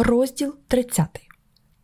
Розділ 30.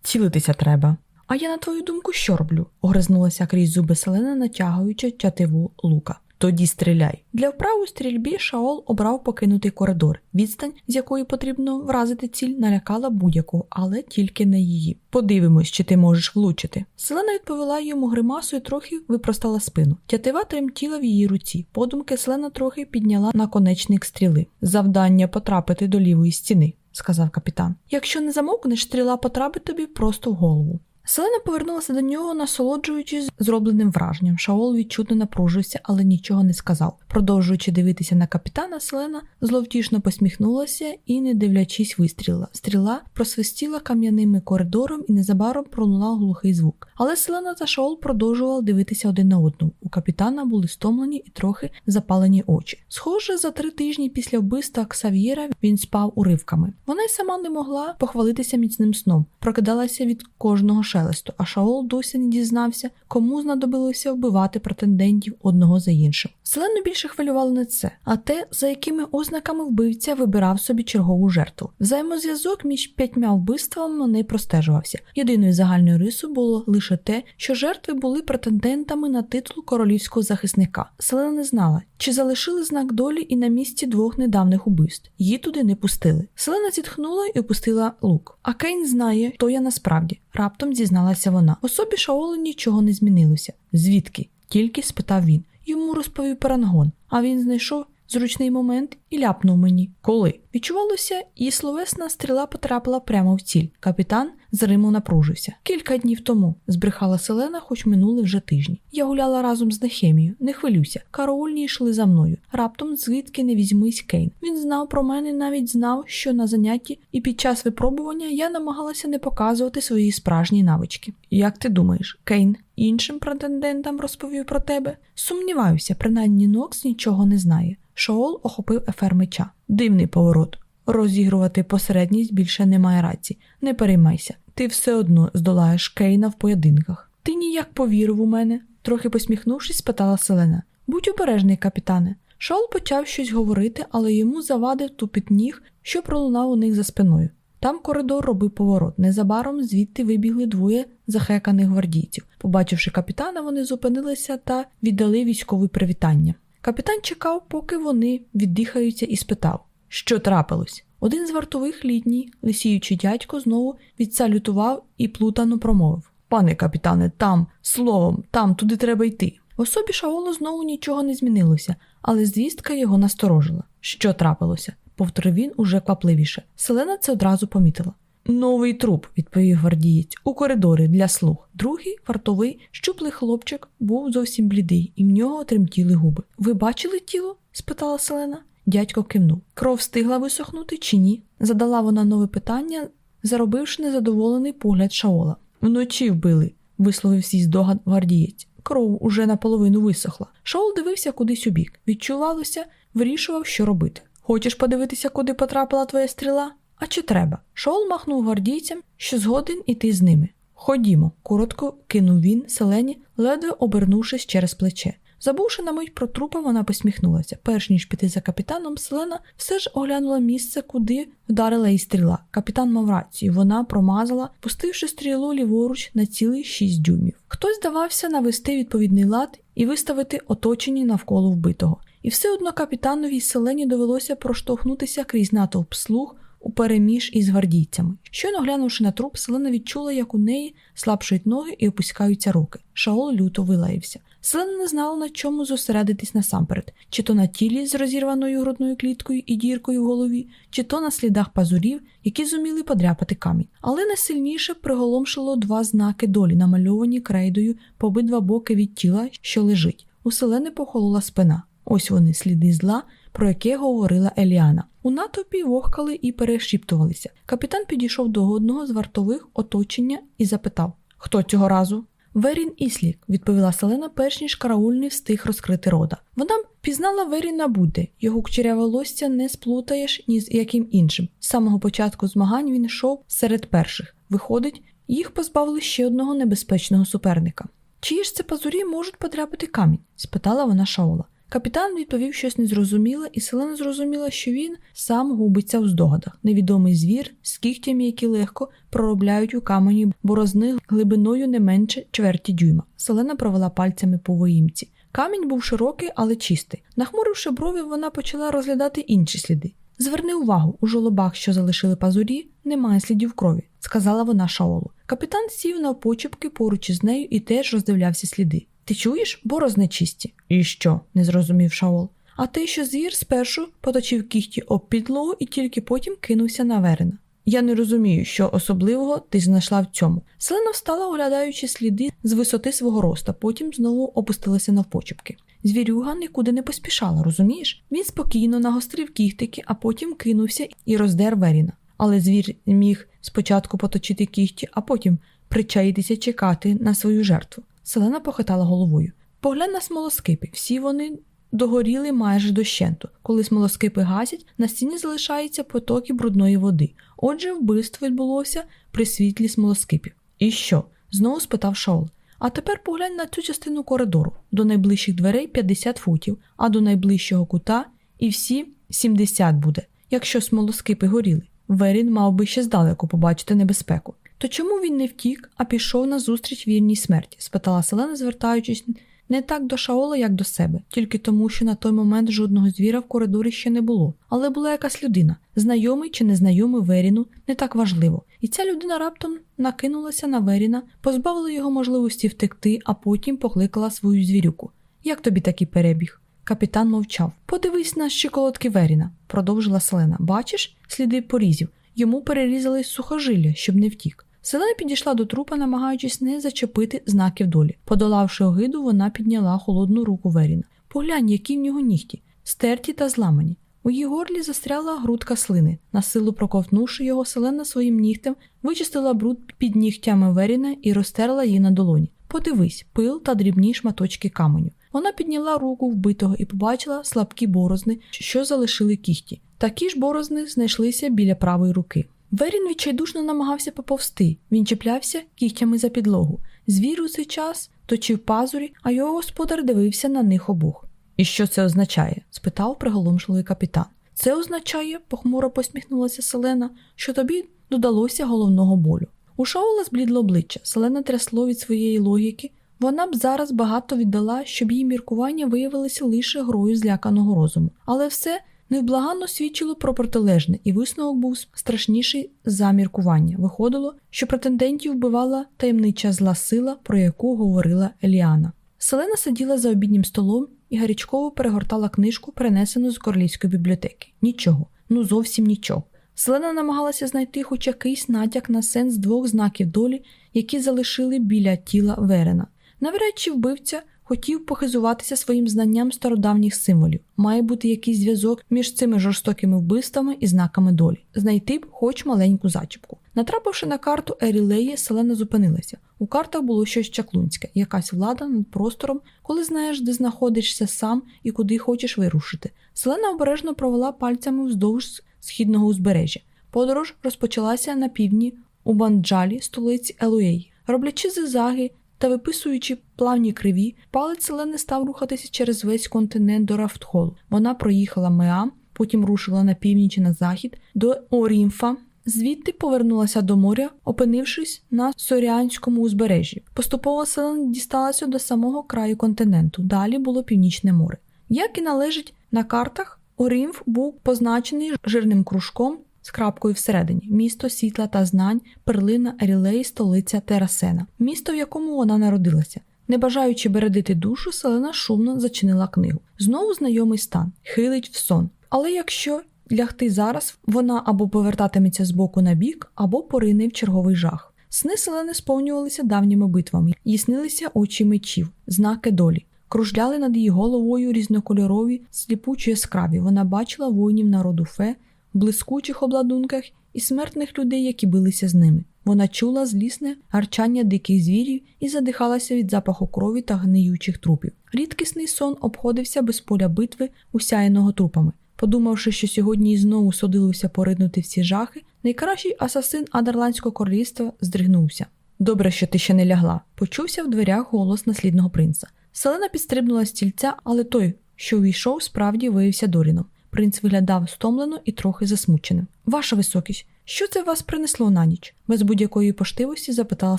Цілитися треба. А я, на твою думку, що роблю? огризнулася крізь зуби селена, натягуючи тятиву лука. Тоді стріляй. Для вправи у стрільбі Шаол обрав покинутий коридор. Відстань, з якої потрібно вразити ціль, налякала будь-яку, але тільки не її. Подивимось, чи ти можеш влучити. Селена відповіла йому гримасу і трохи випростала спину. Тятива тремтіла в її руці. Подумки Селена трохи підняла наконечник стріли. Завдання потрапити до лівої стіни, сказав капітан. Якщо не замовкнеш, стріла потрапить тобі просто в голову. Селена повернулася до нього, насолоджуючись зробленим враженням. Шаол відчутно напружився, але нічого не сказав. Продовжуючи дивитися на капітана, Селена зловтішно посміхнулася і, не дивлячись, вистрілила. Стріла просвистіла кам'яними коридором і незабаром пролунав глухий звук. Але Селена та Шаол продовжували дивитися один на одну. У капітана були стомлені і трохи запалені очі. Схоже, за три тижні після вбивства Ксав'єра він спав уривками. Вона й сама не могла похвалитися міцним сном, прокидалася від кожного шелесту, а Шаол досі не дізнався, кому знадобилося вбивати претендентів одного за іншим. Селену більше хвилювало не це, а те, за якими ознаками вбивця вибирав собі чергову жертву. Взаємозв'язок між п'ятьма вбивствами не простежувався. Єдиною загальною рисою було лише те, що жертви були претендентами на титул королівського захисника. Селена не знала, чи залишили знак долі і на місці двох недавніх убивств. Її туди не пустили. Селена зітхнула і опустила лук. А Кейн знає, хто я насправді. Раптом зізналася вона. Особі Шаолу нічого не змінилося. Звідки? Тільки спитав він. Йому розповів парангон, а він знайшов зручний момент і ляпнув мені. Коли? Відчувалося, і словесна стріла потрапила прямо в ціль. Капітан з Риму напружився. Кілька днів тому збрехала Селена, хоч минули вже тижні. Я гуляла разом з Нехемією. Не хвилюйся. Караульні йшли за мною. Раптом звідки не візьмись Кейн. Він знав про мене, навіть знав, що на занятті, і під час випробування я намагалася не показувати свої справжні навички. Як ти думаєш, Кейн іншим претендентам розповів про тебе? Сумніваюся, принаймні Нокс нічого не знає. Шоол охопив ефер меча. Дивний поворот. Розігрувати посередність більше немає рації. Не переймайся, ти все одно здолаєш Кейна в поєдинках. Ти ніяк повірив у мене, трохи посміхнувшись, спитала Селена. Будь обережний, капітане. Шоул почав щось говорити, але йому завадив тупіт ніг, що пролунав у них за спиною. Там коридор робив поворот. Незабаром звідти вибігли двоє захеканих гвардійців. Побачивши капітана, вони зупинилися та віддали військове привітання. Капітан чекав, поки вони віддихаються, і спитав, що трапилось. Один з вартових літній, лисіючий дядько, знову відсалютував і плутано промовив Пане капітане, там, словом, там, туди треба йти. В особі Шаолу знову нічого не змінилося, але звістка його насторожила. Що трапилося? повторив він уже квапливіше. Селена це одразу помітила. Новий труп, відповів гвардієць, у коридорі для слуг. Другий вартовий, щуплий хлопчик, був зовсім блідий, і в нього тремтіли губи. Ви бачили тіло? спитала Селена. Дядько кивнув. Кров встигла висохнути чи ні? Задала вона нове питання, заробивши незадоволений погляд Шаола. Вночі вбили, висловив свій здогад гвардієць. Кров уже наполовину висохла. Шаол дивився кудись у бік. Відчувалося, вирішував, що робити. Хочеш подивитися, куди потрапила твоя стріла? А чи треба? Шоул махнув гвардійцям, що згоден іти з ними. Ходімо, коротко кинув він селені, ледве обернувшись через плече. Забувши на мить про трупа, вона посміхнулася. Перш ніж піти за капітаном, Селена все ж оглянула місце, куди вдарила її стріла. Капітан мав рацію, вона промазала, пустивши стрілу ліворуч на цілий шість дюймів. Хтось здавався навести відповідний лад і виставити оточені навколо вбитого. І все одно капітановій селені довелося проштовхнутися крізь натовп слуг у переміж із гвардійцями. Щойно глянувши на труп, селена відчула, як у неї слабшують ноги і опускаються руки. Шаол люто вилаївся. Селена не знала, на чому зосередитись насамперед, чи то на тілі з розірваною грудною кліткою і діркою в голові, чи то на слідах пазурів, які зуміли подряпати камінь. Але найсильніше приголомшило два знаки долі, намальовані крейдою по обидва боки від тіла, що лежить. У селени похолола спина. Ось вони, сліди зла, про яке говорила Еліана. У натовпі вохкали і перешіптувалися. Капітан підійшов до одного з вартових оточення і запитав: Хто цього разу? Верін Іслік, відповіла Селена, перш ніж караульний встиг розкрити рода. Вона пізнала Веріна Будде, його кучеряве волосся не сплутаєш ні з яким іншим. З самого початку змагань він йшов серед перших. Виходить, їх позбавили ще одного небезпечного суперника. Чиї ж це пазурі можуть потрапити камінь? спитала вона Шаола. Капітан відповів щось незрозуміле, і Селена зрозуміла, що він сам губиться в здогадах. Невідомий звір з кігтями, які легко проробляють у камені борозни глибиною не менше чверті дюйма. Селена провела пальцями по воїмці. Камінь був широкий, але чистий. Нахмуривши брові, вона почала розглядати інші сліди. Зверни увагу, у жолобах, що залишили пазурі, немає слідів крові, сказала вона Шаолу. Капітан сів на почепки поруч із нею і теж роздивлявся сліди. Ти чуєш, борозни чисті. І що? не зрозумів Шаол. А те, що звір спершу поточив кіхті об підлогу і тільки потім кинувся на верена. Я не розумію, що особливого ти знайшла в цьому. Селена встала, оглядаючи сліди з висоти свого роста, потім знову опустилася навпочепки. Звірюга нікуди не поспішала, розумієш? Він спокійно нагострив кіхтики, а потім кинувся і роздер Веріна. Але звір міг спочатку поточити кіхті, а потім причаїтися чекати на свою жертву. Селена похитала головою. Поглянь на смолоскипи, всі вони догоріли майже дощенту. Коли смолоскипи гасять, на стіні залишаються потоки брудної води. Отже, вбивство відбулося при світлі смолоскипів. І що? знову спитав Шаол. А тепер поглянь на цю частину коридору. До найближчих дверей 50 футів, а до найближчого кута і всі 70 буде, якщо смолоскипи горіли. Верін мав би ще здалеку побачити небезпеку. То чому він не втік, а пішов на зустріч вірній смерті? спитала Селена, звертаючись не так до Шаола, як до себе, тільки тому, що на той момент жодного звіра в коридорі ще не було. Але була якась людина, знайомий чи незнайомий Веріну, не так важливо. І ця людина раптом накинулася на Веріна, позбавила його можливості втекти, а потім покликала свою звірюку. Як тобі такий перебіг? Капітан мовчав. Подивись на щиколотки Веріна, продовжила Селена. Бачиш, сліди порізів. Йому перерізали сухожилля, щоб не втік. Селена підійшла до трупа, намагаючись не зачепити знаків долі. Подолавши огиду, вона підняла холодну руку Веріна. Поглянь, які в нього нігті, стерті та зламані. У її горлі застряла грудка слини. На силу проковтнувши його, селена своїм нігтем вичистила бруд під нігтями Веріна і розтерла її на долоні. Подивись, пил та дрібні шматочки каменю. Вона підняла руку вбитого і побачила слабкі борозни, що залишили кіхті. Такі ж борозни знайшлися біля правої руки. Верін відчайдушно намагався поповсти, він чіплявся кігтями за підлогу. Звір у цей час точив пазурі, а його господар дивився на них обох. І що це означає? спитав приголомшливий капітан. Це означає, похмуро посміхнулася Селена, що тобі додалося головного болю. У Шаула зблідло обличчя, Селена трясло від своєї логіки. Вона б зараз багато віддала, щоб її міркування виявилися лише грою зляканого розуму. Але все невблаганно свідчило про протилежне, і висновок був страшніший за міркування. Виходило, що претендентів вбивала таємнича зла сила, про яку говорила Еліана. Селена сиділа за обіднім столом і гарячково перегортала книжку, принесену з королівської бібліотеки. Нічого, ну зовсім нічого. Селена намагалася знайти хоч якийсь натяк на сенс двох знаків долі, які залишили біля тіла Верена. Навряд чи вбивця хотів похизуватися своїм знанням стародавніх символів. Має бути якийсь зв'язок між цими жорстокими вбивствами і знаками долі, знайти б хоч маленьку зачіпку. Натрапивши на карту Ерілеї, Селена зупинилася. У картах було щось чаклунське, якась влада над простором, коли знаєш, де знаходишся сам і куди хочеш вирушити. Селена обережно провела пальцями вздовж східного узбережжя. Подорож розпочалася на півдні у Банджалі, столиці Елуєї. Роблячи зигзаги та виписуючи плавні криві, палець Селени став рухатися через весь континент до Рафтхолу. Вона проїхала Меам, потім рушила на північ і на захід до Орімфа. Звідти повернулася до моря, опинившись на Соріанському узбережжі. Поступово селена дісталася до самого краю континенту. Далі було північне море. Як і належить на картах, Орімф був позначений жирним кружком з крапкою всередині, місто світла та знань, перлина Ерілеї, столиця Терасена, місто, в якому вона народилася. Не бажаючи бередити душу, селена шумно зачинила книгу. Знову знайомий стан, хилить в сон. Але якщо лягти зараз, вона або повертатиметься з боку на бік, або порине в черговий жах. Сни селени сповнювалися давніми битвами, їй снилися очі мечів, знаки долі. Кружляли над її головою різнокольорові, сліпучі яскраві. Вона бачила воїнів народу фе, блискучих обладунках і смертних людей, які билися з ними. Вона чула злісне гарчання диких звірів і задихалася від запаху крові та гниючих трупів. Рідкісний сон обходився без поля битви, усяяного трупами. Подумавши, що сьогодні знову судилося поринути всі жахи, найкращий асасин Адерландського королівства здригнувся. Добре, що ти ще не лягла. Почувся в дверях голос наслідного принца. Селена підстрибнула з стільця, але той що увійшов, справді виявився Доріном. Принц виглядав стомлено і трохи засмученим. Ваша високість, що це вас принесло на ніч? без будь-якої поштивості запитала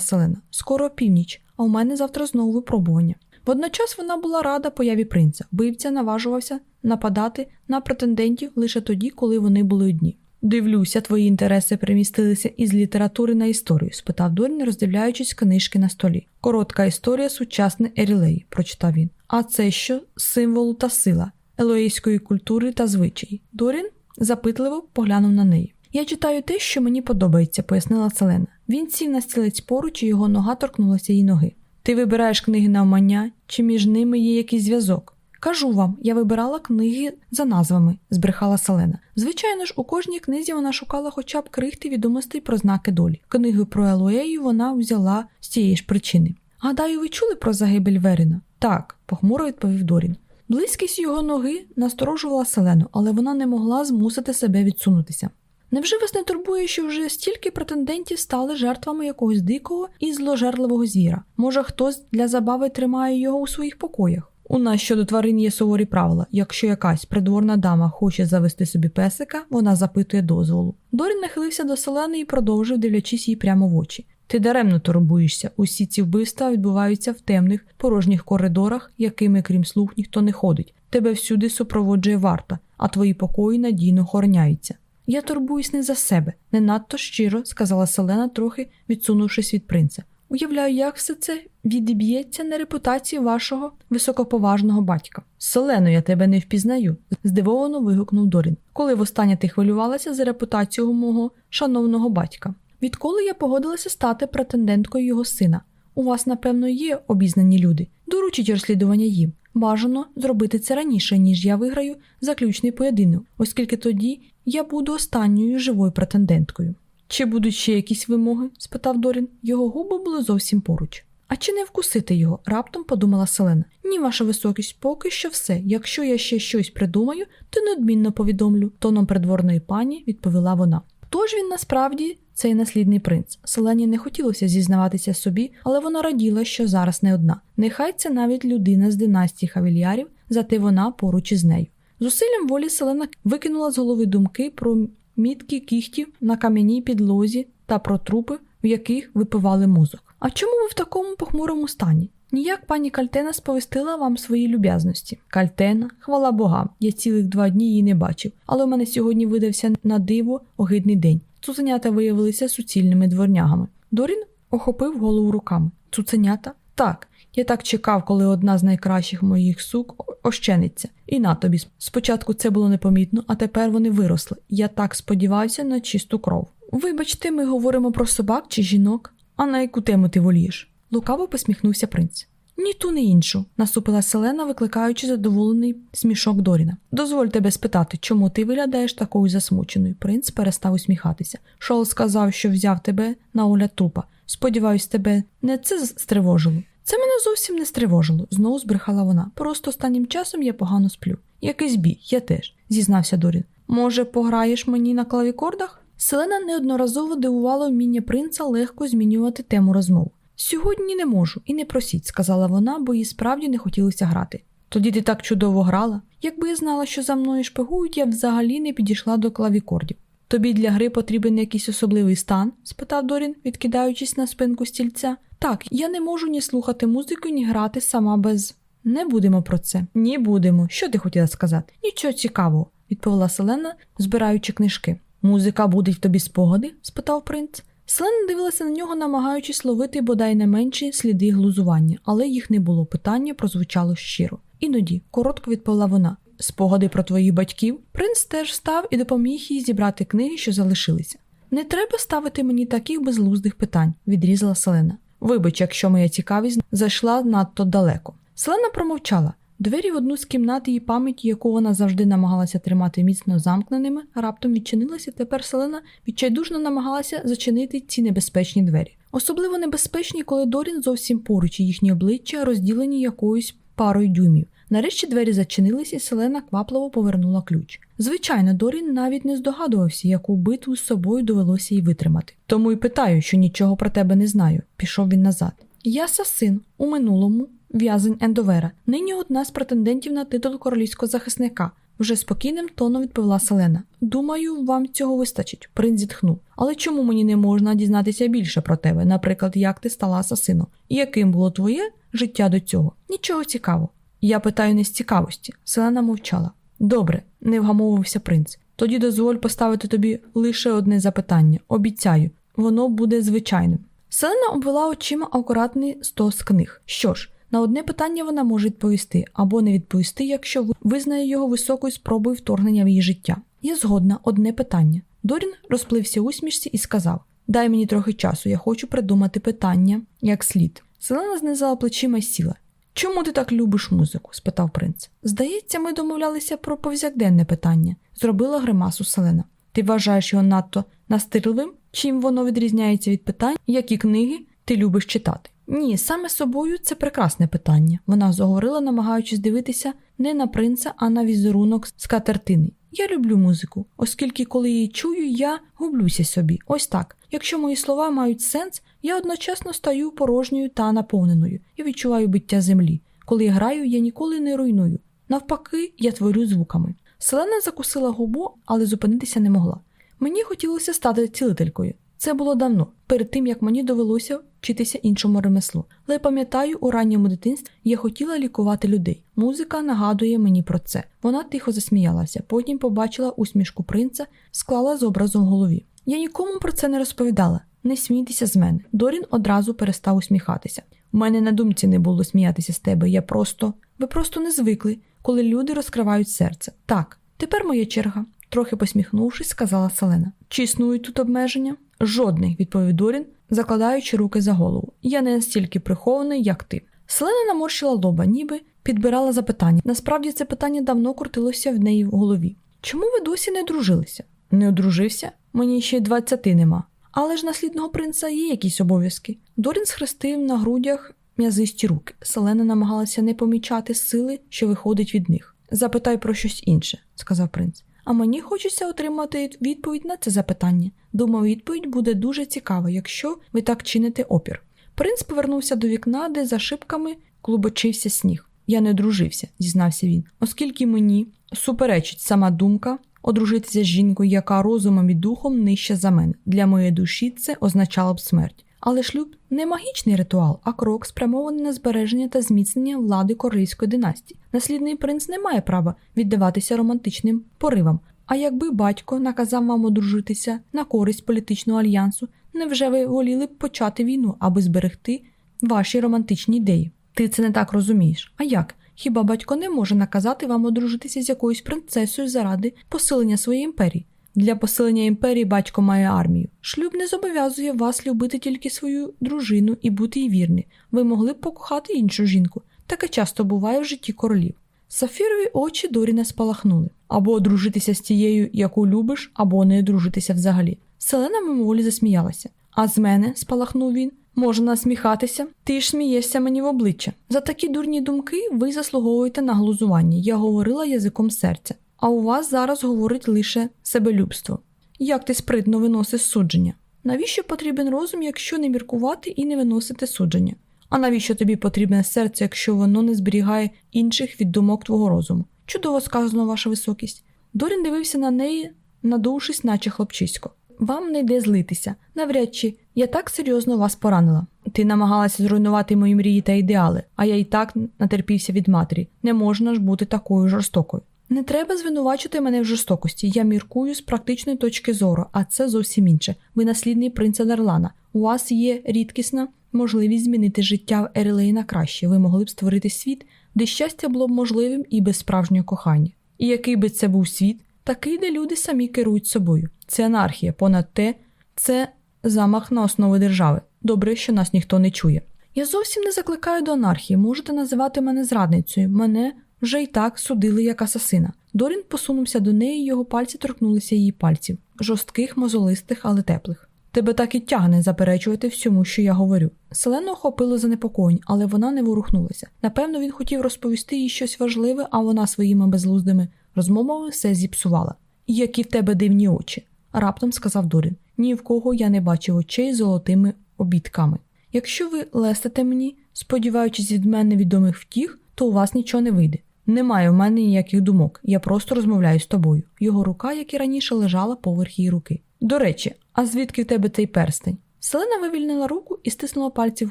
Селена. Скоро північ, а у мене завтра знову випробування. Водночас вона була рада появі принца. Вбивця наважувався нападати на претендентів лише тоді, коли вони були одні. Дивлюся, твої інтереси перемістилися із літератури на історію? спитав Дорін, роздивляючись книжки на столі. Коротка історія сучасної Ерілеї, прочитав він. А це що символ та сила елоїської культури та звичаї. Дорін запитливо поглянув на неї. Я читаю те, що мені подобається, пояснила Селена. Він сів на стілець поруч, і його нога торкнулася її ноги. Ти вибираєш книги на вмання, чи між ними є якийсь зв'язок? Кажу вам, я вибирала книги за назвами, збрехала Селена. Звичайно ж, у кожній книзі вона шукала хоча б крихти відомостей про знаки долі. Книги про Елоею вона взяла з цієї ж причини. Гадаю, ви чули про загибель Веріна? Так, похмуро відповів Дорін. Близькість його ноги насторожувала селену, але вона не могла змусити себе відсунутися. Невже вас не турбує, що вже стільки претендентів стали жертвами якогось дикого і зложерливого звіра? Може, хтось для забави тримає його у своїх покоях? У нас щодо тварин є суворі правила. Якщо якась придворна дама хоче завести собі песика, вона запитує дозволу. Дорін нахилився до селени і продовжив, дивлячись їй прямо в очі. Ти даремно турбуєшся. Усі ці вбивства відбуваються в темних, порожніх коридорах, якими, крім слуг, ніхто не ходить. Тебе всюди супроводжує варта, а твої покої надійно охороняються. Я турбуюсь не за себе, не надто щиро, сказала Селена, трохи відсунувшись від принца. Уявляю, як все це відіб'ється на репутації вашого високоповажного батька. Селено, я тебе не впізнаю, здивовано вигукнув Дорін. Коли востаннє ти хвилювалася за репутацію мого шановного батька. Відколи я погодилася стати претенденткою його сина. У вас, напевно, є обізнані люди. Доручіть розслідування їм. Бажано зробити це раніше, ніж я виграю заключний поєдинок, оскільки тоді я буду останньою живою претенденткою. Чи будуть ще якісь вимоги? спитав Дорін. Його губи були зовсім поруч. А чи не вкусити його? раптом подумала Селена. Ні, ваша високість, поки що все. Якщо я ще щось придумаю, то неодмінно повідомлю, тоном придворної пані відповіла вона. Тож він насправді цей наслідний принц. Селені не хотілося зізнаватися собі, але вона раділа, що зараз не одна. Нехай це навіть людина з династії хавільярів, зате вона поруч із нею. Зусиллям волі Селена викинула з голови думки про мітки кіхтів на кам'яній підлозі та про трупи, в яких випивали мозок. А чому ви в такому похмурому стані? Ніяк пані Кальтена сповістила вам свої люб'язності. Кальтена, хвала богам, я цілих два дні її не бачив, але у мене сьогодні видався на диво огидний день. Цуценята виявилися суцільними дворнягами. Дорін охопив голову руками. Цуценята? Так, я так чекав, коли одна з найкращих моїх сук ощениться. І на тобі. Спочатку це було непомітно, а тепер вони виросли. Я так сподівався на чисту кров. Вибачте, ми говоримо про собак чи жінок, а на яку тему ти волієш? Лукаво посміхнувся принц. Ні ту, ні іншу, насупила Селена, викликаючи задоволений смішок Доріна. Дозволь тебе спитати, чому ти виглядаєш такою засмученою. Принц перестав усміхатися. Шол сказав, що взяв тебе на огляд трупа. Сподіваюсь, тебе не це стривожило. Це мене зовсім не стривожило, знову збрехала вона. Просто останнім часом я погано сплю. Якийсь бій, я теж, зізнався Дорін. Може, пограєш мені на клавікордах? Селена неодноразово дивувала вміння принца легко змінювати тему розмов. Сьогодні не можу і не просіть, сказала вона, бо їй справді не хотілося грати. Тоді ти так чудово грала. Якби я знала, що за мною шпигують, я взагалі не підійшла до клавікордів. Тобі для гри потрібен якийсь особливий стан? спитав Дорін, відкидаючись на спинку стільця. Так, я не можу ні слухати музику, ні грати сама без. Не будемо про це. Ні, будемо. Що ти хотіла сказати? Нічого цікавого, відповіла Селена, збираючи книжки. Музика буде в тобі спогади? спитав принц. Селена дивилася на нього, намагаючись ловити бодай не менші сліди глузування, але їх не було. Питання прозвучало щиро. Іноді, коротко відповіла вона. Спогади про твоїх батьків. Принц теж став і допоміг їй зібрати книги, що залишилися. Не треба ставити мені таких безглуздих питань, відрізала Селена. Вибач, якщо моя цікавість зайшла надто далеко. Селена промовчала. Двері в одну з кімнат її пам'яті, яку вона завжди намагалася тримати міцно замкненими, раптом відчинилася. Тепер селена відчайдушно намагалася зачинити ці небезпечні двері. Особливо небезпечні, коли Дорін зовсім поруч і їхні обличчя розділені якоюсь парою дюймів. Нарешті двері зачинилися, і селена квапливо повернула ключ. Звичайно, Дорін навіть не здогадувався, яку битву з собою довелося їй витримати. Тому й питаю, що нічого про тебе не знаю. Пішов він назад. Я сасин у минулому в'язень Ендовера, нині одна з претендентів на титул королівського захисника. Вже спокійним тоном відповіла Селена. Думаю, вам цього вистачить. Принц зітхнув. Але чому мені не можна дізнатися більше про тебе, наприклад, як ти стала асасином? І яким було твоє життя до цього? Нічого цікавого. Я питаю не з цікавості. Селена мовчала. Добре, не вгамовився принц. Тоді дозволь поставити тобі лише одне запитання. Обіцяю, воно буде звичайним. Селена обвела очима акуратний стос книг. Що ж, на одне питання вона може відповісти або не відповісти, якщо визнає його високою спробою вторгнення в її життя. Я згодна, одне питання. Дорін розплився усмішці і сказав: Дай мені трохи часу, я хочу придумати питання як слід. Селена знизала плечима й сіла. Чому ти так любиш музику? спитав принц. Здається, ми домовлялися про повсякденне питання, зробила гримасу Селена. Ти вважаєш його надто настирливим? Чим воно відрізняється від питань, які книги ти любиш читати? Ні, саме собою це прекрасне питання. Вона заговорила, намагаючись дивитися не на принца, а на візерунок з катертини. Я люблю музику, оскільки, коли її чую, я гублюся собі. Ось так. Якщо мої слова мають сенс, я одночасно стаю порожньою та наповненою і відчуваю биття землі. Коли я граю, я ніколи не руйную. Навпаки, я творю звуками. Селена закусила губу, але зупинитися не могла. Мені хотілося стати цілителькою. Це було давно, перед тим як мені довелося вчитися іншому ремеслу. Але пам'ятаю, у ранньому дитинстві я хотіла лікувати людей. Музика нагадує мені про це. Вона тихо засміялася, потім побачила усмішку принца, склала з образом в голові. Я нікому про це не розповідала. Не смійтеся з мене. Дорін одразу перестав усміхатися. У мене на думці не було сміятися з тебе. Я просто. Ви просто не звикли, коли люди розкривають серце. Так, тепер моя черга, трохи посміхнувшись, сказала Селена. Чи існують тут обмеження? Жодних, відповів Дорін, закладаючи руки за голову. Я не настільки прихований, як ти. Селена наморщила лоба, ніби підбирала запитання. Насправді це питання давно крутилося в неї в голові. Чому ви досі не одружилися? Не одружився? Мені ще й двадцяти нема. Але ж наслідного принца є якісь обов'язки. Дорін схрестив на грудях м'язисті руки. Селена намагалася не помічати сили, що виходить від них. Запитай про щось інше, сказав принц. А мені хочеться отримати відповідь на це запитання. Думаю, відповідь буде дуже цікава, якщо ви так чините опір. Принц повернувся до вікна, де за шибками клубочився сніг. Я не дружився, зізнався він, оскільки мені суперечить сама думка одружитися з жінкою, яка розумом і духом нижча за мене. Для моєї душі це означало б смерть. Але шлюб не магічний ритуал, а крок спрямований на збереження та зміцнення влади корейської династії. Наслідний принц не має права віддаватися романтичним поривам. А якби батько наказав вам одружитися на користь політичного альянсу, невже ви воліли б почати війну, аби зберегти ваші романтичні ідеї? Ти це не так розумієш. А як? Хіба батько не може наказати вам одружитися з якоюсь принцесою заради посилення своєї імперії? Для посилення імперії батько має армію. Шлюб не зобов'язує вас любити тільки свою дружину і бути їй вірні. Ви могли б покохати іншу жінку. Таке часто буває в житті королів. Сафірові очі Доріна спалахнули або одружитися з тією, яку любиш, або не одружитися взагалі. Селена мимоволі засміялася. А з мене, спалахнув він, можна насміхатися, ти ж смієшся мені в обличчя. За такі дурні думки ви заслуговуєте на глузування. Я говорила язиком серця а у вас зараз говорить лише себелюбство. Як ти спритно виносиш судження? Навіщо потрібен розум, якщо не міркувати і не виносити судження? А навіщо тобі потрібне серце, якщо воно не зберігає інших від думок твого розуму? Чудово сказано, ваша високість. Дорін дивився на неї, надувшись, наче хлопчисько. Вам не йде злитися. Навряд чи я так серйозно вас поранила. Ти намагалася зруйнувати мої мрії та ідеали, а я і так натерпівся від матері. Не можна ж бути такою жорстокою. Не треба звинувачити мене в жорстокості. Я міркую з практичної точки зору, а це зовсім інше. Ви наслідний принца Дарлана. У вас є рідкісна можливість змінити життя в Ерелеї на краще. Ви могли б створити світ, де щастя було б можливим і без справжнього кохання. І який би це був світ, такий, де люди самі керують собою. Це анархія, понад те, це замах на основи держави. Добре, що нас ніхто не чує. Я зовсім не закликаю до анархії. Можете називати мене зрадницею. Мене вже й так судили як асасина. Дорін посунувся до неї, його пальці торкнулися її пальців, жорстких, мозолистих, але теплих. Тебе так і тягне заперечувати всьому, що я говорю. Селену охопило занепокоєнь, але вона не ворухнулася. Напевно, він хотів розповісти їй щось важливе, а вона своїми безлуздими розмовами все зіпсувала. Які в тебе дивні очі, раптом сказав Дорін. Ні в кого я не бачив очей з золотими обідками. Якщо ви лестите мені, сподіваючись від мене відомих втіх, то у вас нічого не вийде. Немає в мене ніяких думок, я просто розмовляю з тобою. Його рука, як і раніше, лежала поверх її руки. До речі, а звідки в тебе цей перстень? Селена вивільнила руку і стиснула пальці в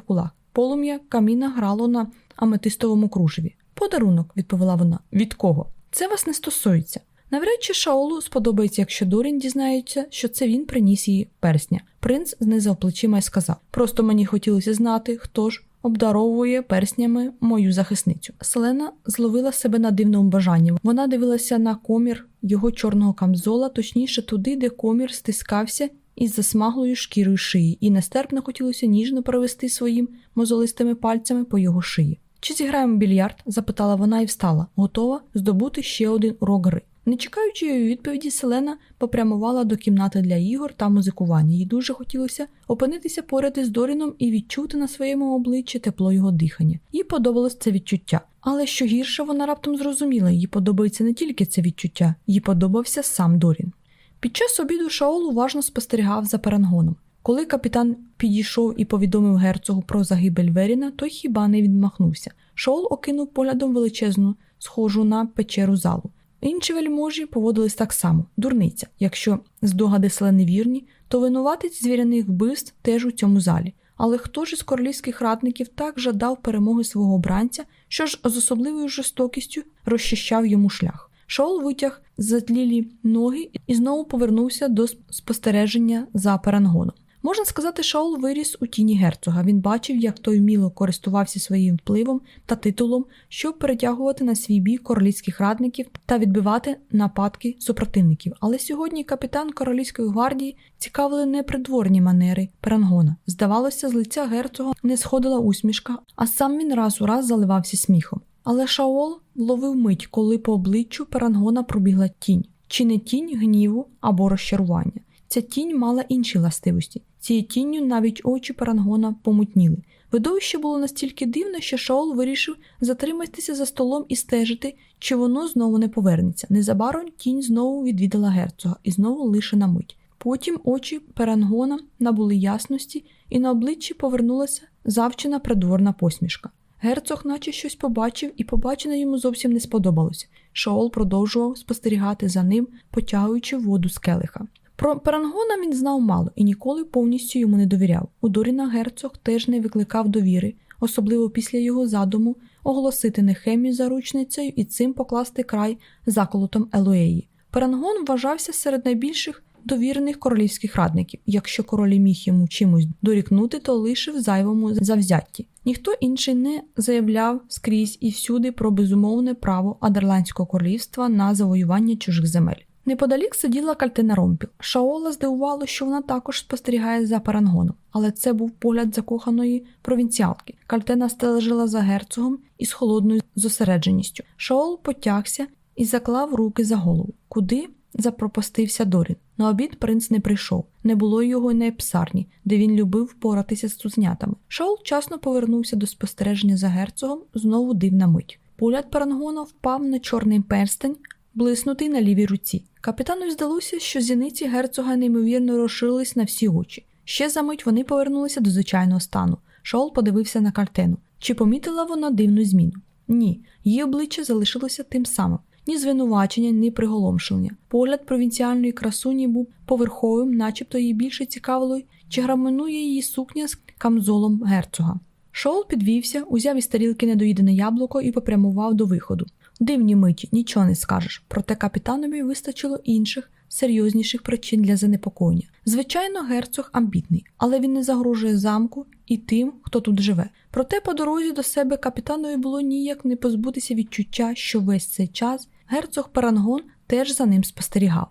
кулак. Полум'я каміна грало на аметистовому кружеві. Подарунок, відповіла вона. Від кого? Це вас не стосується. Навряд чи Шаолу сподобається, якщо Дорін дізнається, що це він приніс її персня. Принц знизав плечима і сказав: Просто мені хотілося знати, хто ж обдаровує перснями мою захисницю. Селена зловила себе на дивному бажанні. Вона дивилася на комір його чорного камзола, точніше туди, де комір стискався із засмаглою шкірою шиї, і нестерпно хотілося ніжно провести своїм мозолистими пальцями по його шиї. Чи зіграємо більярд? запитала вона і встала, готова здобути ще один урок гри. Не чекаючи її відповіді, Селена попрямувала до кімнати для ігор та музикування. Їй дуже хотілося опинитися поряд із Доріном і відчути на своєму обличчі тепло його дихання. Їй подобалось це відчуття. Але що гірше, вона раптом зрозуміла, їй подобається не тільки це відчуття, їй подобався сам Дорін. Під час обіду Шаол уважно спостерігав за перангоном. Коли капітан підійшов і повідомив герцогу про загибель Веріна, той хіба не відмахнувся. Шаол окинув поглядом величезну, схожу на печеру залу. Інші вельможі поводились так само, дурниця. Якщо здогади селени вірні, то винуватець звіряних вбивств теж у цьому залі. Але хто ж із королівських радників так жадав перемоги свого обранця, що ж з особливою жорстокістю розчищав йому шлях? Шоул витяг затлілі ноги і знову повернувся до спостереження за перангоном. Можна сказати, Шаул виріс у тіні герцога. Він бачив, як той вміло користувався своїм впливом та титулом, щоб перетягувати на свій бік королівських радників та відбивати нападки супротивників. Але сьогодні капітан королівської гвардії цікавили не придворні манери перангона. Здавалося, з лиця герцога не сходила усмішка, а сам він раз у раз заливався сміхом. Але Шаол вловив мить, коли по обличчю перангона пробігла тінь, чи не тінь гніву або розчарування. Ця тінь мала інші властивості. Цією тінню навіть очі парангона помутніли. Видовище було настільки дивне, що Шаол вирішив затриматися за столом і стежити, чи воно знову не повернеться. Незабаром тінь знову відвідала герцога і знову лише на мить. Потім очі перангона набули ясності, і на обличчі повернулася завчена придворна посмішка. Герцог, наче щось побачив, і побачене йому зовсім не сподобалося. Шаол продовжував спостерігати за ним, потягуючи воду з келиха. Про Перангона він знав мало і ніколи повністю йому не довіряв. У Доріна герцог теж не викликав довіри, особливо після його задуму оголосити Нехемію заручницею і цим покласти край заколотом Елоеї. Перангон вважався серед найбільших довірених королівських радників. Якщо король міг йому чимось дорікнути, то лише в зайвому завзятті. Ніхто інший не заявляв скрізь і всюди про безумовне право Адерландського королівства на завоювання чужих земель. Неподалік сиділа Кальтина Ромпіл. Шаола здивувало, що вона також спостерігає за парангоном, але це був погляд закоханої провінціалки. Кальтена стежила за герцогом із холодною зосередженістю. Шаол потягся і заклав руки за голову. Куди запропастився Дорін? На обід принц не прийшов. Не було його й на епсарні, де він любив впоратися з тузнятами. Шаол вчасно повернувся до спостереження за герцогом, знову дивна мить. Погляд парангона впав на чорний перстень, блиснутий на лівій руці. Капітану здалося, що зіниці герцога неймовірно розширились на всі очі. Ще за мить вони повернулися до звичайного стану. Шоул подивився на картину. Чи помітила вона дивну зміну? Ні, її обличчя залишилося тим самим. Ні звинувачення, ні приголомшення. Погляд провінціальної красуні був поверховим, начебто її більше цікавило, чи граменує її сукня з камзолом герцога. Шоул підвівся, узяв із тарілки недоїдене яблуко і попрямував до виходу. Дивні миті, нічого не скажеш, проте капітанові вистачило інших, серйозніших причин для занепокоєння. Звичайно, герцог амбітний, але він не загрожує замку і тим, хто тут живе. Проте по дорозі до себе капітанові було ніяк не позбутися відчуття, що весь цей час герцог Парангон теж за ним спостерігав.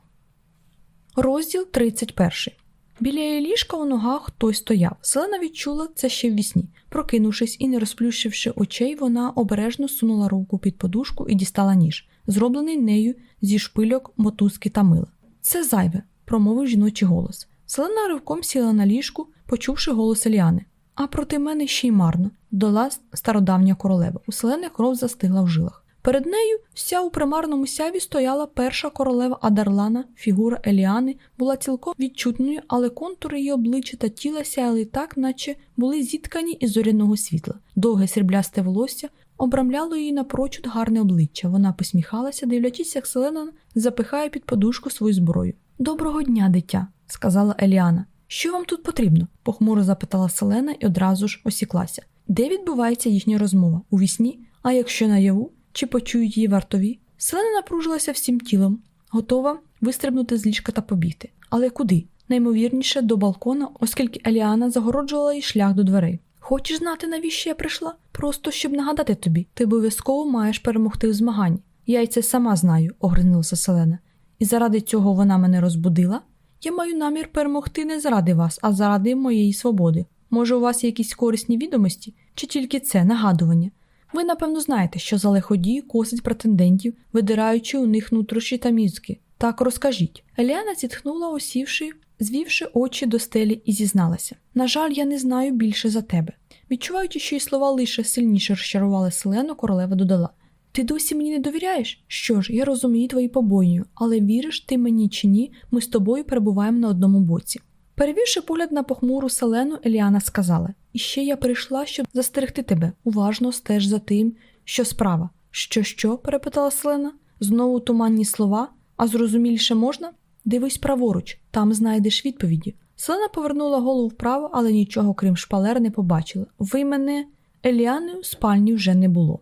Розділ 31 Біля її ліжка у ногах хтось стояв. Селена відчула це ще в вісні. Прокинувшись і не розплющивши очей, вона обережно сунула руку під подушку і дістала ніж, зроблений нею зі шпильок, мотузки та мила. Це зайве, промовив жіночий голос. Селена ривком сіла на ліжку, почувши голос Еліани. А проти мене ще й марно, дала стародавня королева. У селени кров застигла в жилах. Перед нею вся у примарному сяві стояла перша королева Адарлана, фігура Еліани була цілком відчутною, але контури її обличчя та тіла сяяли так, наче були зіткані із зоряного світла. Довге сріблясте волосся обрамляло її напрочуд гарне обличчя. Вона посміхалася, дивлячись, як Селена запихає під подушку свою зброю. Доброго дня, дитя, сказала Еліана. Що вам тут потрібно? похмуро запитала Селена і одразу ж осіклася. Де відбувається їхня розмова? У вісні? А якщо наяву? Чи почують її вартові? Селена напружилася всім тілом, готова вистрибнути з ліжка та побігти. Але куди? Наймовірніше до балкона, оскільки Еліана загороджувала їй шлях до дверей. Хочеш знати, навіщо я прийшла? Просто щоб нагадати тобі, ти обов'язково маєш перемогти в змаганні. Я й це сама знаю, огризнулася Селена. І заради цього вона мене розбудила? Я маю намір перемогти не заради вас, а заради моєї свободи. Може, у вас є якісь корисні відомості, чи тільки це нагадування? Ви, напевно, знаєте, що за лиходії косить претендентів, видираючи у них нутрощі та мізки. Так розкажіть. Еліана зітхнула, осівши, звівши очі до стелі, і зізналася. На жаль, я не знаю більше за тебе. Відчуваючи, що її слова лише сильніше розчарували Селену, королева додала. Ти досі мені не довіряєш? Що ж, я розумію твої побоюю, але віриш ти мені чи ні, ми з тобою перебуваємо на одному боці. Перевівши погляд на похмуру селену, Еліана сказала: І ще я прийшла, щоб застерегти тебе. Уважно стеж за тим, що справа. Що, що? перепитала Селена. Знову туманні слова, а зрозуміліше можна? Дивись праворуч, там знайдеш відповіді. Селена повернула голову вправо, але нічого, крім шпалер, не побачила. Ви мене Еліани у спальні вже не було.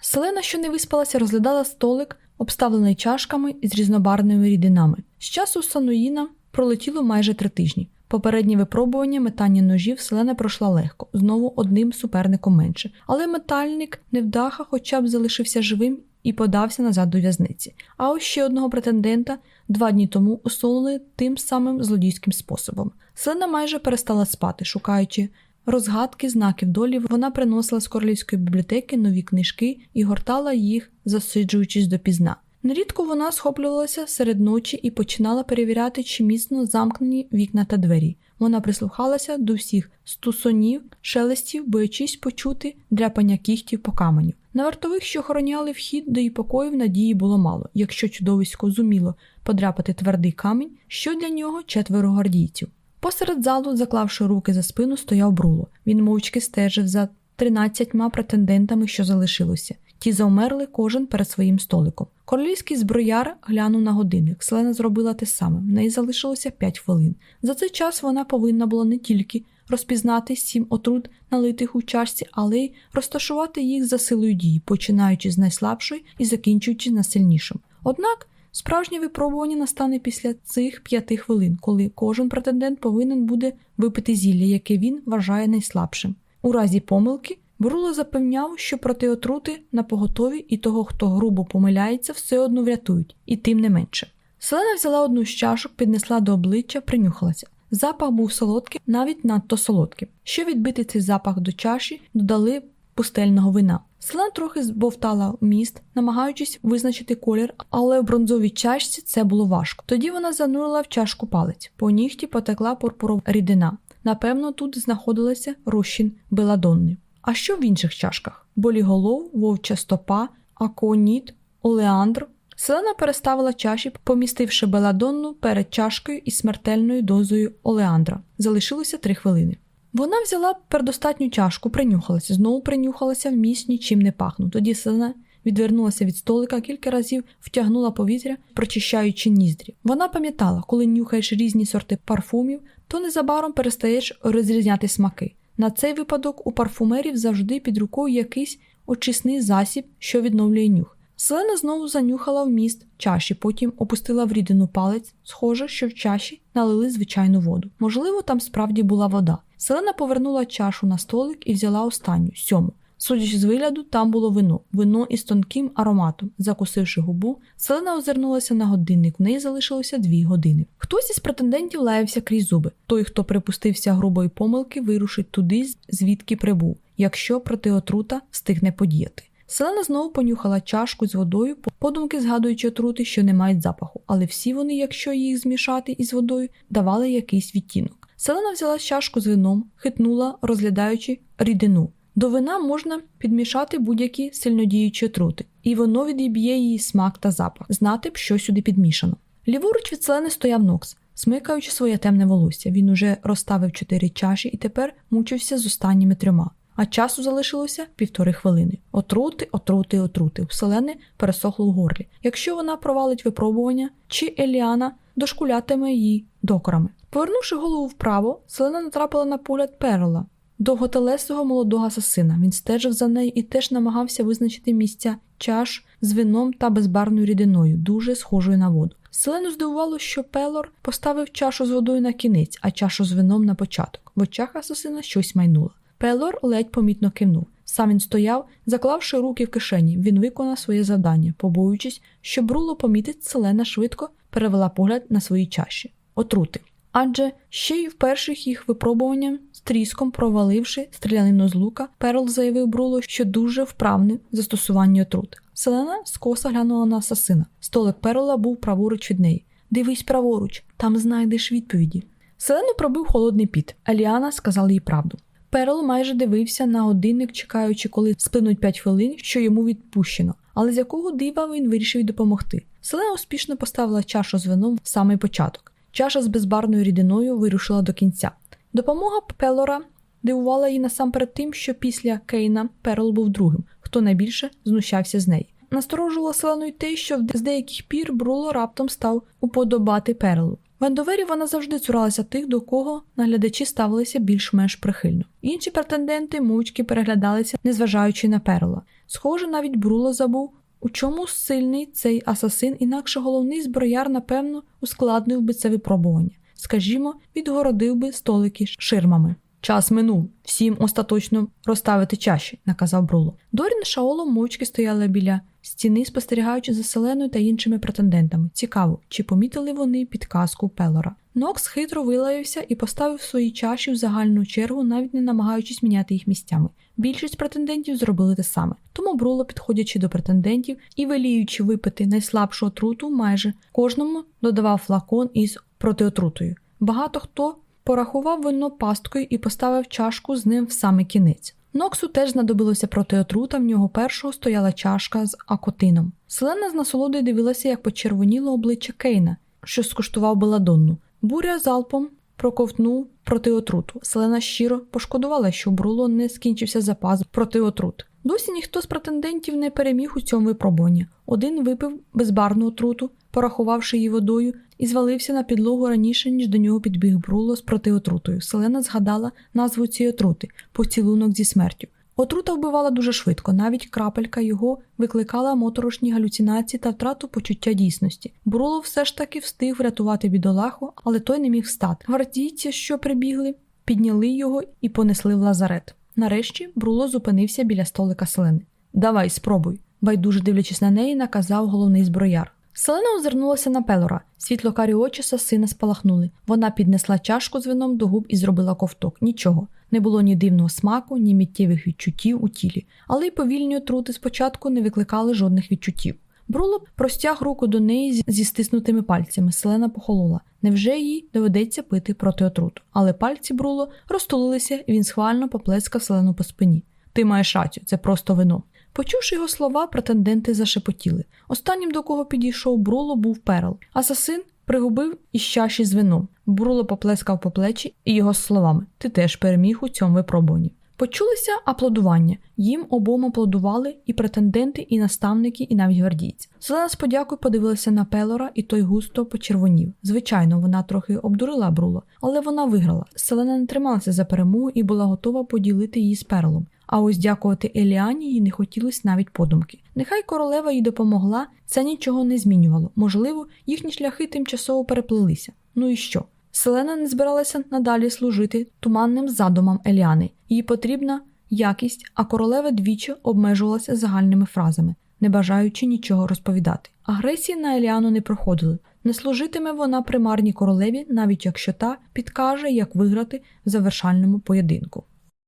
Селена, що не виспалася, розглядала столик, обставлений чашками із різнобарними рідинами. З часу Сануїна пролетіло майже три тижні. Попереднє випробування метання ножів Селена пройшла легко, знову одним суперником менше. Але метальник невдаха хоча б залишився живим і подався назад до в'язниці. А ось ще одного претендента два дні тому усунули тим самим злодійським способом. Селена майже перестала спати, шукаючи розгадки знаків долі, вона приносила з королівської бібліотеки нові книжки і гортала їх, засиджуючись допізна. Нерідко вона схоплювалася серед ночі і починала перевіряти, чи міцно замкнені вікна та двері. Вона прислухалася до всіх стусонів, шелестів, боячись почути дряпання кіхтів по каменю. На вартових, що охороняли вхід до її покоїв, надії було мало, якщо чудовисько зуміло подряпати твердий камінь, що для нього четверо гвардійців. Посеред залу, заклавши руки за спину, стояв бруло. Він мовчки стежив за тринадцятьма претендентами, що залишилося. Ті завмерли кожен перед своїм столиком. Королівський зброяр глянув на годинник. Селена зробила те саме. В неї залишилося п'ять хвилин. За цей час вона повинна була не тільки розпізнати сім отрут, налитих у чашці, але й розташувати їх за силою дії, починаючи з найслабшої і закінчуючи на сильнішим. Однак Справжнє випробування настане після цих п'яти хвилин, коли кожен претендент повинен буде випити зілля, яке він вважає найслабшим. У разі помилки Бруло запевняв, що проти отрути на поготові і того, хто грубо помиляється, все одно врятують, і тим не менше. Селена взяла одну з чашок, піднесла до обличчя, принюхалася. Запах був солодкий, навіть надто солодким. Щоб відбити цей запах до чаші, додали пустельного вина. Селена трохи збовтала міст, намагаючись визначити колір, але в бронзовій чашці це було важко. Тоді вона занурила в чашку палець. По нігті потекла пурпурова рідина. Напевно, тут знаходилася розчин беладонни. А що в інших чашках? Боліголов, вовча стопа, аконіт, олеандр. Селена переставила чаші, помістивши беладонну перед чашкою і смертельною дозою олеандра. Залишилося три хвилини. Вона взяла передостатню чашку, принюхалася, знову принюхалася в місць нічим не пахну. Тоді Селена відвернулася від столика, кілька разів втягнула повітря, прочищаючи ніздрі. Вона пам'ятала, коли нюхаєш різні сорти парфумів, то незабаром перестаєш розрізняти смаки. На цей випадок у парфумерів завжди під рукою якийсь очисний засіб, що відновлює нюх. Селена знову занюхала в міст чаші, потім опустила в рідину палець, схоже, що в чаші налили звичайну воду. Можливо, там справді була вода. Селена повернула чашу на столик і взяла останню сьому. Судячи з вигляду, там було вино, вино із тонким ароматом. Закусивши губу, Селена озирнулася на годинник, в неї залишилося дві години. Хтось із претендентів лаявся крізь зуби. Той, хто припустився грубої помилки, вирушить туди, звідки прибув, якщо проти отрута встигне подіяти. Селена знову понюхала чашку з водою, подумки згадуючи отрути, що не мають запаху, але всі вони, якщо їх змішати із водою, давали якийсь відтінок. Селена взяла чашку з вином, хитнула, розглядаючи рідину. До вина можна підмішати будь-які сильнодіючі отрути, і воно відіб'є її смак та запах, знати б, що сюди підмішано. Ліворуч від селени стояв Нокс, смикаючи своє темне волосся. Він уже розставив чотири чаші і тепер мучився з останніми трьома. А часу залишилося півтори хвилини. Отрути, отрути, отрути. У селени пересохло в горлі. Якщо вона провалить випробування, чи Еліана дошкулятиме її докорами. Повернувши голову вправо, селена натрапила на погляд перла, довготелесого молодого асасина. Він стежив за нею і теж намагався визначити місця чаш з вином та безбарною рідиною, дуже схожою на воду. Селену здивувало, що Пелор поставив чашу з водою на кінець, а чашу з вином на початок. В очах асасина щось майнуло. Пелор ледь помітно кивнув. Сам він стояв, заклавши руки в кишені. Він виконав своє завдання, побоюючись, що Бруло помітить, селена швидко перевела погляд на свої чаші. Отрути. Адже ще й в перших їх випробуванням тріском проваливши стрілянину з лука, Перл заявив Бруло, що дуже вправний в застосуванні отрут. Селена скоса глянула на асасина. Столик Перла був праворуч від неї. Дивись праворуч, там знайдеш відповіді. Селену пробив холодний піт. Аліана сказала їй правду. Перл майже дивився на годинник, чекаючи, коли сплинуть п'ять хвилин, що йому відпущено, але з якого дива він вирішив допомогти. Селена успішно поставила чашу з вином в самий початок. Чаша з безбарвною рідиною вирушила до кінця. Допомога Пелора дивувала її насамперед тим, що після Кейна Перл був другим, хто найбільше знущався з неї. Насторожувало селену й те, що з деяких пір Бруло раптом став уподобати Перлу. В Ендовері вона завжди цуралася тих, до кого наглядачі ставилися більш-менш прихильно. Інші претенденти мовчки переглядалися, незважаючи на перла. Схоже, навіть Бруло забув, у чому сильний цей асасин, інакше головний зброяр, напевно, ускладнив би це випробування. Скажімо, відгородив би столики ширмами. Час минув, всім остаточно розставити чаші, наказав Бруло. Дорін Шаолом мовчки стояли біля стіни, спостерігаючи за селеною та іншими претендентами. Цікаво, чи помітили вони підказку Пелора. Нокс хитро вилаявся і поставив свої чаші в загальну чергу, навіть не намагаючись міняти їх місцями. Більшість претендентів зробили те саме. Тому Бруло, підходячи до претендентів і веліючи випити найслабшу отруту, майже кожному додавав флакон із протиотрутою. Багато хто порахував вино пасткою і поставив чашку з ним в самий кінець. Ноксу теж знадобилося протиотрута, в нього першого стояла чашка з акотином. Селена з насолодою дивилася, як почервоніло обличчя Кейна, що скуштував беладонну. Буря залпом проковтнув протиотруту. Селена щиро пошкодувала, що Бруло не скінчився запас протиотрут. Досі ніхто з претендентів не переміг у цьому випробуванні. Один випив безбарну отруту, порахувавши її водою, і звалився на підлогу раніше, ніж до нього підбіг Бруло з протиотрутою. Селена згадала назву цієї отрути поцілунок зі смертю. Отрута вбивала дуже швидко, навіть крапелька його викликала моторошні галюцинації та втрату почуття дійсності. Бруло все ж таки встиг врятувати бідолаху, але той не міг встати. Гвардійці, що прибігли, підняли його і понесли в лазарет. Нарешті Бруло зупинився біля столика селени. Давай, спробуй, байдуже дивлячись на неї, наказав головний зброяр. Селена озирнулася на Пелора. Світлокарі очі сина спалахнули. Вона піднесла чашку з вином до губ і зробила ковток. Нічого. Не було ні дивного смаку, ні миттєвих відчуттів у тілі, але й повільні отрути спочатку не викликали жодних відчуттів. Бруло простяг руку до неї зі стиснутими пальцями. Селена похолола. Невже їй доведеться пити проти отруту? Але пальці Бруло розтулилися, і він схвально поплескав селену по спині. Ти маєш рацію, це просто вино. Почувши його слова, претенденти зашепотіли. Останнім, до кого підійшов Бруло, був перл. Асасин пригубив із чаші з вином. Бруло поплескав по плечі і його словами: Ти теж переміг у цьому випробуванні. Почулися аплодування. Їм обом аплодували і претенденти, і наставники, і навіть гвардійці. Селена з подякою подивилася на Пелора, і той густо почервонів. Звичайно, вона трохи обдурила Бруло, але вона виграла. Селена не трималася за перемогу і була готова поділити її з перлом. А ось дякувати Еліані їй не хотілося навіть подумки. Нехай королева їй допомогла, це нічого не змінювало. Можливо, їхні шляхи тимчасово переплилися. Ну і що? Селена не збиралася надалі служити туманним задумам Еліани. Їй потрібна якість, а королева двічі обмежувалася загальними фразами, не бажаючи нічого розповідати. Агресії на Еліану не проходили. Не служитиме вона примарній королеві, навіть якщо та підкаже, як виграти в завершальному поєдинку.